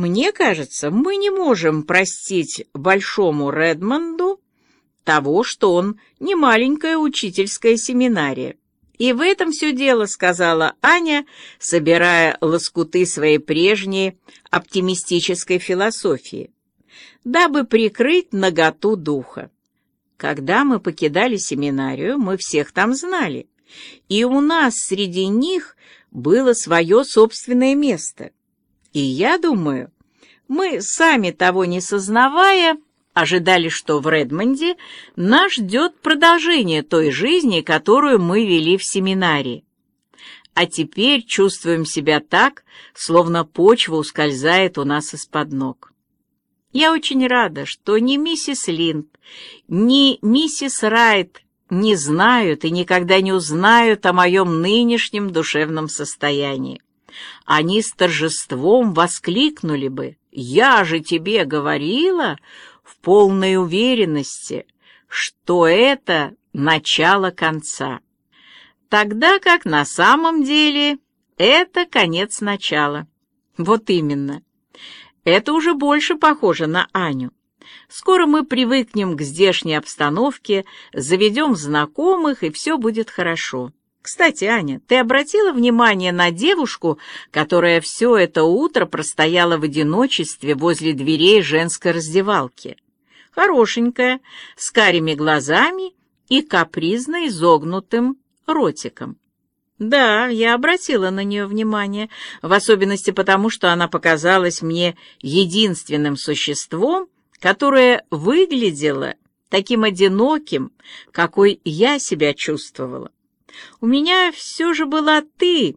Мне кажется, мы не можем простить большому Редмонду того, что он не маленькая учительская семинария. И в этом все дело, сказала Аня, собирая лоскуты своей прежней оптимистической философии, дабы прикрыть наготу духа. Когда мы покидали семинарию, мы всех там знали, и у нас среди них было свое собственное место. И я думаю, мы, сами того не сознавая, ожидали, что в Редмонде нас ждет продолжение той жизни, которую мы вели в семинарии. А теперь чувствуем себя так, словно почва ускользает у нас из-под ног. Я очень рада, что ни миссис Линд, ни миссис Райт не знают и никогда не узнают о моем нынешнем душевном состоянии. Они с торжеством воскликнули бы «Я же тебе говорила!» в полной уверенности, что это начало конца. Тогда как на самом деле это конец начала. Вот именно. Это уже больше похоже на Аню. Скоро мы привыкнем к здешней обстановке, заведем знакомых, и все будет хорошо. Кстати, Аня, ты обратила внимание на девушку, которая все это утро простояла в одиночестве возле дверей женской раздевалки? Хорошенькая, с карими глазами и капризно изогнутым ротиком. Да, я обратила на нее внимание, в особенности потому, что она показалась мне единственным существом, которое выглядело таким одиноким, какой я себя чувствовала. У меня все же была ты,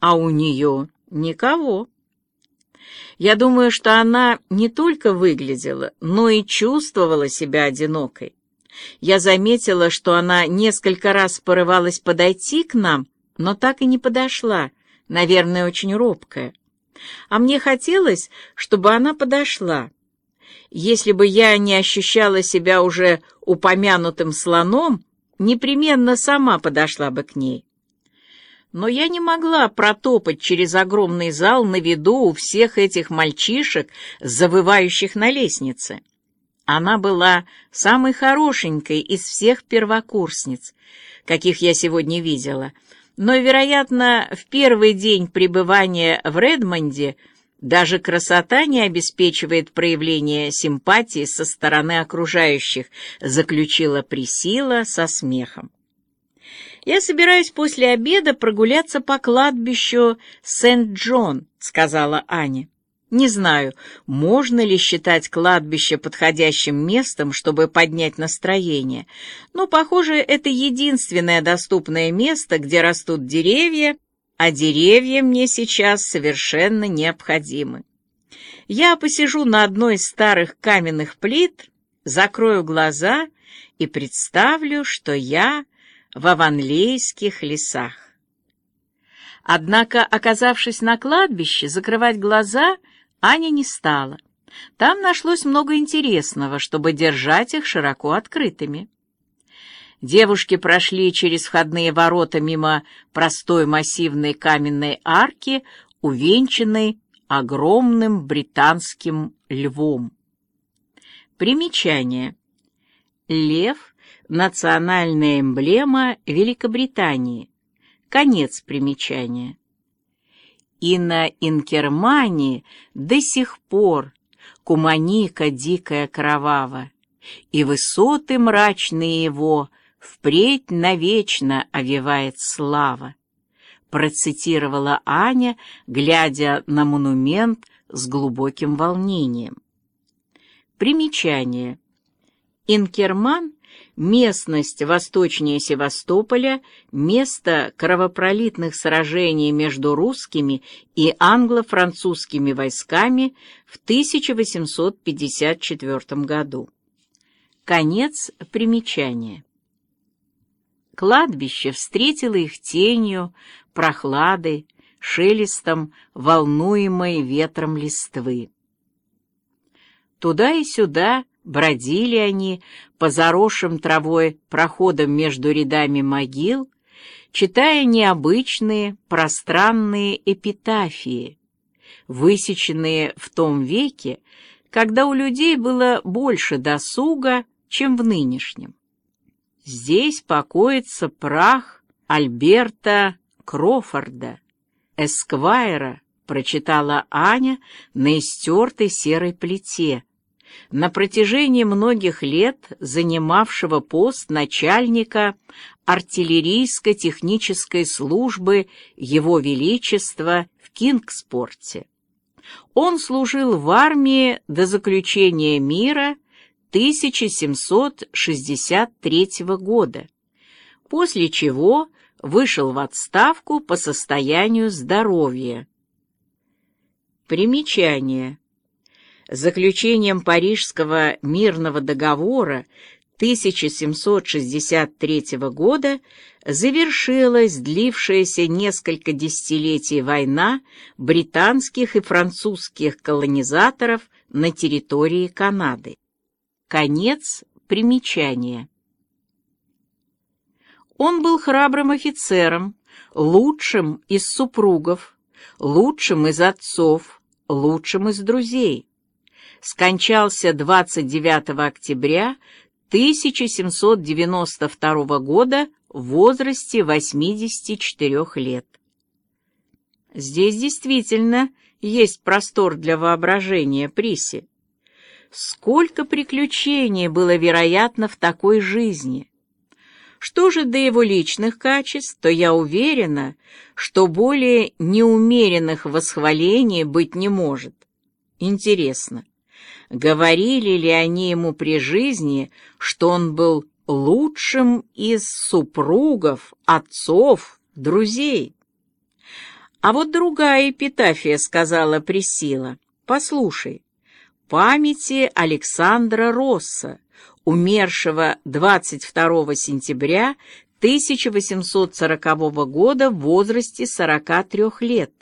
а у нее никого. Я думаю, что она не только выглядела, но и чувствовала себя одинокой. Я заметила, что она несколько раз порывалась подойти к нам, но так и не подошла, наверное, очень робкая. А мне хотелось, чтобы она подошла. Если бы я не ощущала себя уже упомянутым слоном, непременно сама подошла бы к ней. Но я не могла протопать через огромный зал на виду у всех этих мальчишек, завывающих на лестнице. Она была самой хорошенькой из всех первокурсниц, каких я сегодня видела, но, вероятно, в первый день пребывания в Редмонде даже красота не обеспечивает проявление симпатии со стороны окружающих, заключила Присила со смехом. «Я собираюсь после обеда прогуляться по кладбищу Сент-Джон», — сказала Аня. «Не знаю, можно ли считать кладбище подходящим местом, чтобы поднять настроение, но, похоже, это единственное доступное место, где растут деревья а деревья мне сейчас совершенно необходимы. Я посижу на одной из старых каменных плит, закрою глаза и представлю, что я в аванлейских лесах. Однако, оказавшись на кладбище, закрывать глаза Аня не стала. Там нашлось много интересного, чтобы держать их широко открытыми. Девушки прошли через входные ворота мимо простой массивной каменной арки, увенчанной огромным британским львом. Примечание. Лев — национальная эмблема Великобритании. Конец примечания. И на Инкермании до сих пор куманика дикая кровава, и высоты мрачные его — впредь навечно овевает слава, процитировала Аня, глядя на монумент с глубоким волнением. Примечание. Инкерман — местность восточнее Севастополя, место кровопролитных сражений между русскими и англо-французскими войсками в 1854 году. Конец примечания. Кладбище встретило их тенью, прохладой, шелестом, волнуемой ветром листвы. Туда и сюда бродили они по заросшим травой проходам между рядами могил, читая необычные, пространные эпитафии, высеченные в том веке, когда у людей было больше досуга, чем в нынешнем. Здесь покоится прах Альберта Крофорда, Эсквайра, прочитала Аня на истертой серой плите, на протяжении многих лет занимавшего пост начальника артиллерийско-технической службы Его Величества в Кингспорте. Он служил в армии до заключения мира 1763 года, после чего вышел в отставку по состоянию здоровья. Примечание. Заключением Парижского мирного договора 1763 года завершилась длившаяся несколько десятилетий война британских и французских колонизаторов на территории Канады. Конец примечания. Он был храбрым офицером, лучшим из супругов, лучшим из отцов, лучшим из друзей. Скончался 29 октября 1792 года в возрасте 84 лет. Здесь действительно есть простор для воображения Приси. Сколько приключений было вероятно в такой жизни. Что же до его личных качеств, то я уверена, что более неумеренных восхвалений быть не может. Интересно, говорили ли они ему при жизни, что он был лучшим из супругов, отцов, друзей? А вот другая эпитафия сказала Присила. Послушай, памяти Александра Росса, умершего 22 сентября 1840 года в возрасте 43 лет.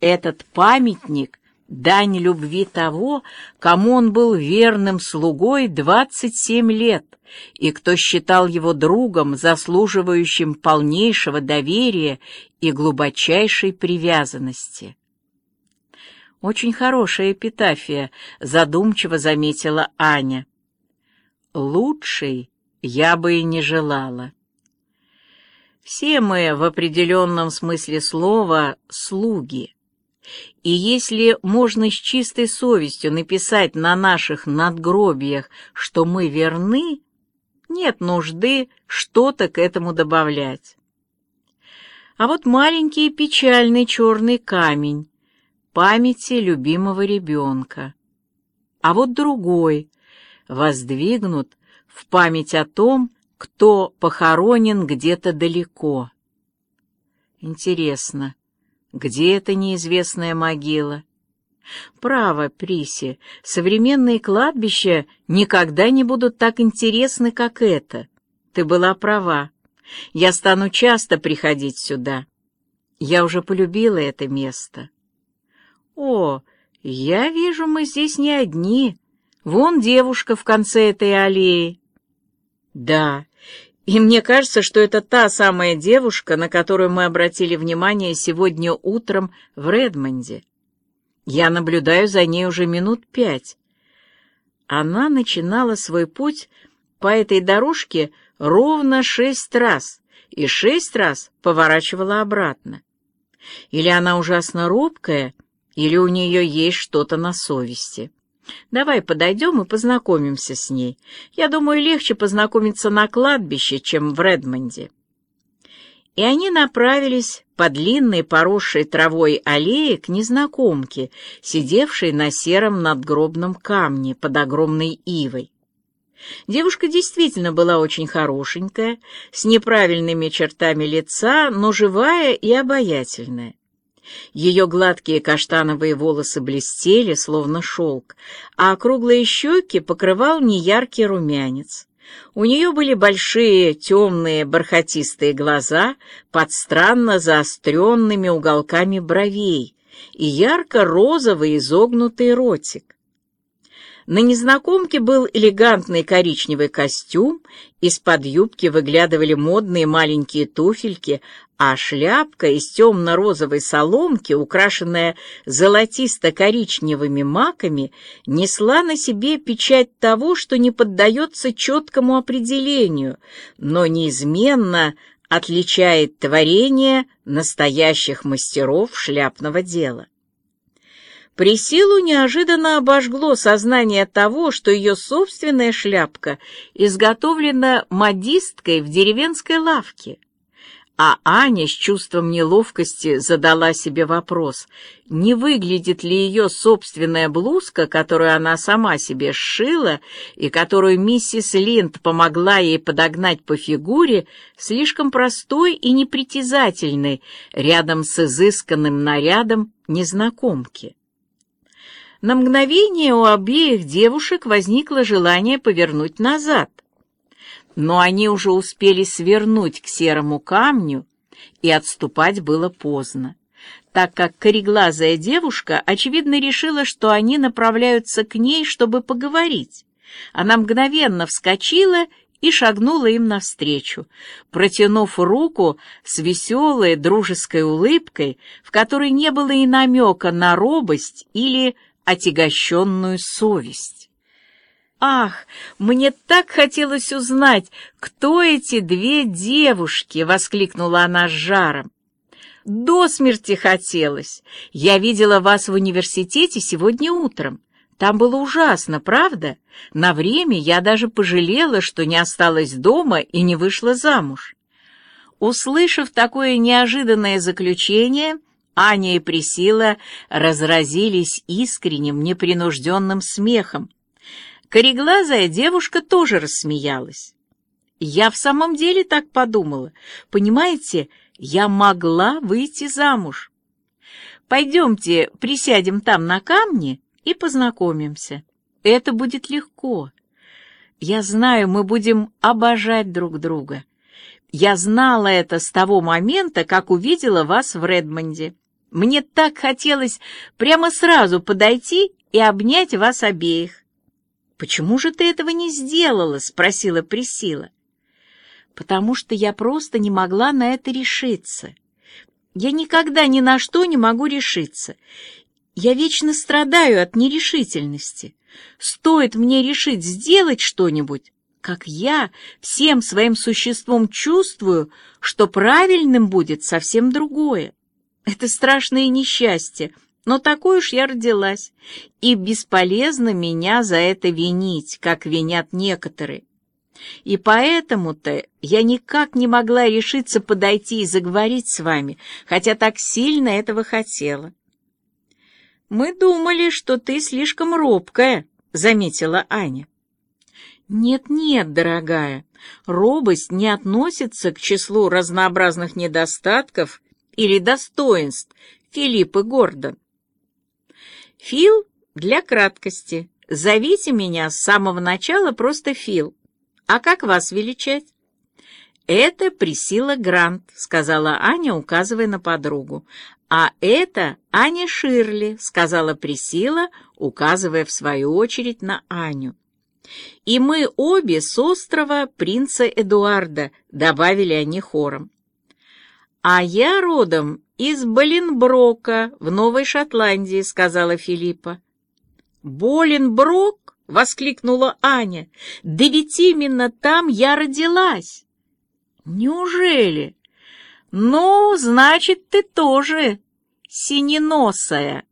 Этот памятник — дань любви того, кому он был верным слугой 27 лет, и кто считал его другом, заслуживающим полнейшего доверия и глубочайшей привязанности. «Очень хорошая эпитафия», — задумчиво заметила Аня. «Лучшей я бы и не желала». Все мы в определенном смысле слова «слуги». И если можно с чистой совестью написать на наших надгробиях, что мы верны, нет нужды что-то к этому добавлять. А вот маленький печальный черный камень, памяти любимого ребенка. А вот другой воздвигнут в память о том, кто похоронен где-то далеко. Интересно, где эта неизвестная могила? Право, Приси, современные кладбища никогда не будут так интересны, как это. Ты была права. Я стану часто приходить сюда. Я уже полюбила это место. «О, я вижу, мы здесь не одни. Вон девушка в конце этой аллеи». «Да, и мне кажется, что это та самая девушка, на которую мы обратили внимание сегодня утром в Редмонде. Я наблюдаю за ней уже минут пять. Она начинала свой путь по этой дорожке ровно шесть раз и шесть раз поворачивала обратно. Или она ужасно робкая, или у нее есть что-то на совести. Давай подойдем и познакомимся с ней. Я думаю, легче познакомиться на кладбище, чем в Редмонде. И они направились по длинной поросшей травой аллее к незнакомке, сидевшей на сером надгробном камне под огромной ивой. Девушка действительно была очень хорошенькая, с неправильными чертами лица, но живая и обаятельная. Ее гладкие каштановые волосы блестели, словно шелк, а круглые щеки покрывал неяркий румянец. У нее были большие темные бархатистые глаза под странно заостренными уголками бровей и ярко-розовый изогнутый ротик. На незнакомке был элегантный коричневый костюм, из-под юбки выглядывали модные маленькие туфельки, а шляпка из темно-розовой соломки, украшенная золотисто-коричневыми маками, несла на себе печать того, что не поддается четкому определению, но неизменно отличает творение настоящих мастеров шляпного дела. Присилу неожиданно обожгло сознание того, что ее собственная шляпка изготовлена модисткой в деревенской лавке. А Аня с чувством неловкости задала себе вопрос, не выглядит ли ее собственная блузка, которую она сама себе сшила и которую миссис Линд помогла ей подогнать по фигуре, слишком простой и непритязательной рядом с изысканным нарядом незнакомки. На мгновение у обеих девушек возникло желание повернуть назад. Но они уже успели свернуть к серому камню, и отступать было поздно, так как кореглазая девушка, очевидно, решила, что они направляются к ней, чтобы поговорить. Она мгновенно вскочила и шагнула им навстречу, протянув руку с веселой дружеской улыбкой, в которой не было и намека на робость или отягощенную совесть. «Ах, мне так хотелось узнать, кто эти две девушки!» — воскликнула она с жаром. «До смерти хотелось. Я видела вас в университете сегодня утром. Там было ужасно, правда? На время я даже пожалела, что не осталась дома и не вышла замуж». Услышав такое неожиданное заключение, Аня и Присила разразились искренним, непринужденным смехом. Кореглазая девушка тоже рассмеялась. Я в самом деле так подумала. Понимаете, я могла выйти замуж. Пойдемте присядем там на камне и познакомимся. Это будет легко. Я знаю, мы будем обожать друг друга. Я знала это с того момента, как увидела вас в Редмонде. Мне так хотелось прямо сразу подойти и обнять вас обеих. «Почему же ты этого не сделала?» — спросила Присила. «Потому что я просто не могла на это решиться. Я никогда ни на что не могу решиться. Я вечно страдаю от нерешительности. Стоит мне решить сделать что-нибудь, как я всем своим существом чувствую, что правильным будет совсем другое. Это страшное несчастье, но такой уж я родилась, и бесполезно меня за это винить, как винят некоторые. И поэтому-то я никак не могла решиться подойти и заговорить с вами, хотя так сильно этого хотела. «Мы думали, что ты слишком робкая», — заметила Аня. «Нет-нет, дорогая, робость не относится к числу разнообразных недостатков или достоинств Филиппа Гордон. Фил для краткости. Зовите меня с самого начала просто Фил. А как вас величать? Это Присила Грант, сказала Аня, указывая на подругу. А это Аня Ширли, сказала Присила, указывая в свою очередь на Аню. И мы обе с острова принца Эдуарда, добавили они хором. «А я родом из Боленброка в Новой Шотландии», — сказала Филиппа. «Боленброк?» — воскликнула Аня. «Да ведь именно там я родилась!» «Неужели? Ну, значит, ты тоже синеносая!»